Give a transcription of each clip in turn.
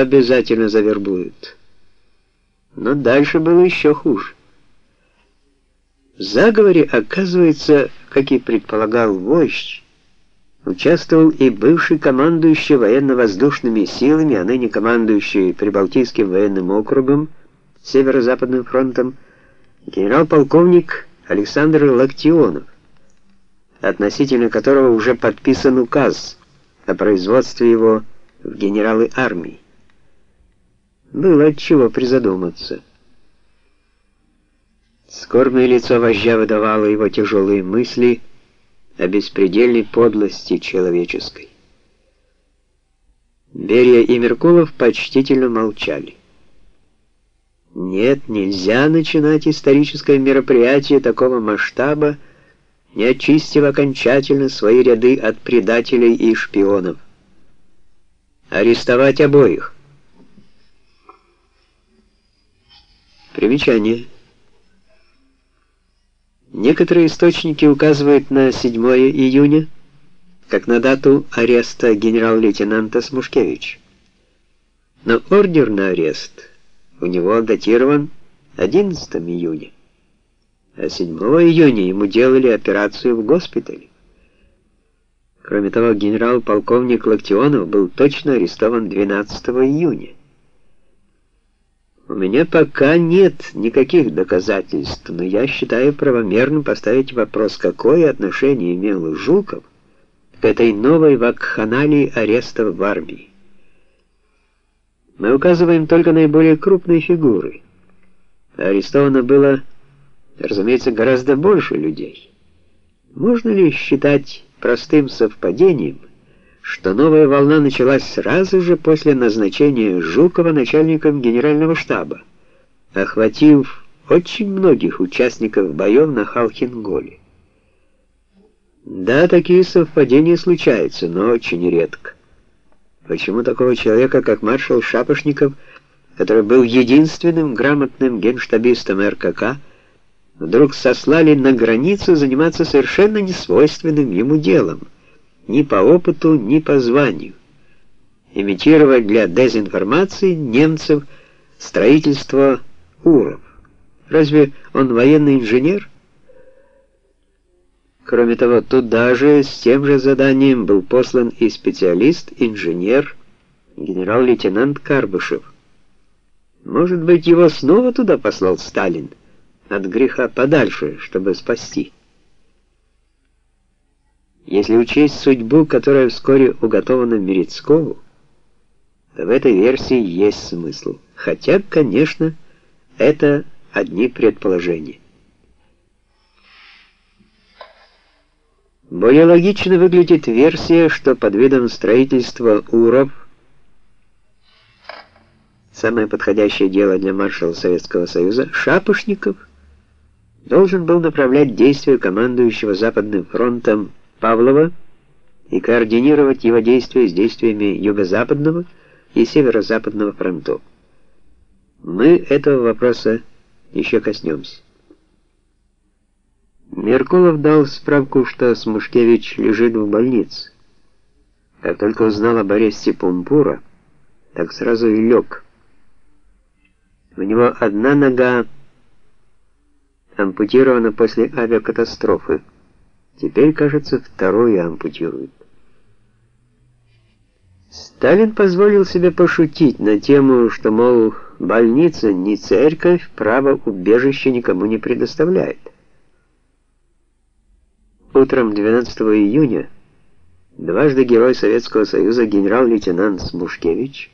Обязательно завербуют. Но дальше было еще хуже. В заговоре, оказывается, как и предполагал вождь, участвовал и бывший командующий военно-воздушными силами, а ныне командующий Прибалтийским военным округом, Северо-Западным фронтом, генерал-полковник Александр Лактионов, относительно которого уже подписан указ о производстве его в генералы армии. Было от чего призадуматься. Скорбное лицо вождя выдавало его тяжелые мысли о беспредельной подлости человеческой. Берия и Меркулов почтительно молчали. Нет, нельзя начинать историческое мероприятие такого масштаба, не очистив окончательно свои ряды от предателей и шпионов. Арестовать обоих. Примечание. Некоторые источники указывают на 7 июня, как на дату ареста генерал-лейтенанта Смушкевич. Но ордер на арест у него датирован 11 июня, а 7 июня ему делали операцию в госпитале. Кроме того, генерал-полковник Локтионов был точно арестован 12 июня. У меня пока нет никаких доказательств, но я считаю правомерным поставить вопрос, какое отношение имел Жуков к этой новой вакханалии арестов в армии. Мы указываем только наиболее крупные фигуры. Арестовано было, разумеется, гораздо больше людей. Можно ли считать простым совпадением, что новая волна началась сразу же после назначения Жукова начальником генерального штаба, охватив очень многих участников боев на Халхинголе. Да, такие совпадения случаются, но очень редко. Почему такого человека, как маршал Шапошников, который был единственным грамотным генштабистом РКК, вдруг сослали на границу заниматься совершенно несвойственным ему делом — ни по опыту, ни по званию. Имитировать для дезинформации немцев строительство УРов. Разве он военный инженер? Кроме того, туда же с тем же заданием был послан и специалист, инженер, генерал-лейтенант Карбышев. Может быть, его снова туда послал Сталин, от греха подальше, чтобы спасти. Если учесть судьбу, которая вскоре уготована Мерецкову, то в этой версии есть смысл. Хотя, конечно, это одни предположения. Более логично выглядит версия, что под видом строительства УРов самое подходящее дело для маршала Советского Союза, Шапошников должен был направлять действия командующего Западным фронтом Павлова и координировать его действия с действиями Юго-Западного и Северо-Западного фронтов. Мы этого вопроса еще коснемся. Меркулов дал справку, что Смушкевич лежит в больнице. Как только узнал об аресте Пумпура, так сразу и лег. У него одна нога ампутирована после авиакатастрофы. Теперь, кажется, вторую ампутируют. Сталин позволил себе пошутить на тему, что, мол, больница не церковь, право убежища никому не предоставляет. Утром 12 июня дважды герой Советского Союза генерал-лейтенант Смушкевич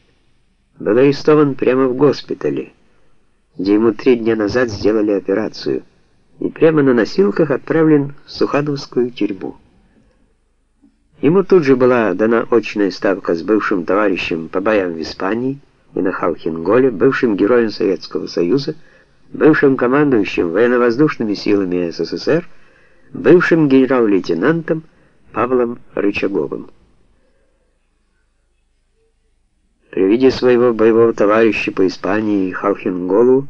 был арестован прямо в госпитале, где ему три дня назад сделали операцию и прямо на носилках отправлен в Сухановскую тюрьму. Ему тут же была дана очная ставка с бывшим товарищем по боям в Испании и на Халхинголе, бывшим героем Советского Союза, бывшим командующим военно-воздушными силами СССР, бывшим генерал-лейтенантом Павлом Рычаговым. При виде своего боевого товарища по Испании Халхинголу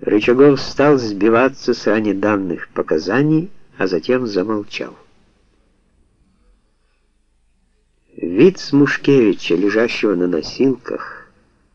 Рычагов стал сбиваться с ранее данных показаний, а затем замолчал. Вид Смушкевича, лежащего на носилках,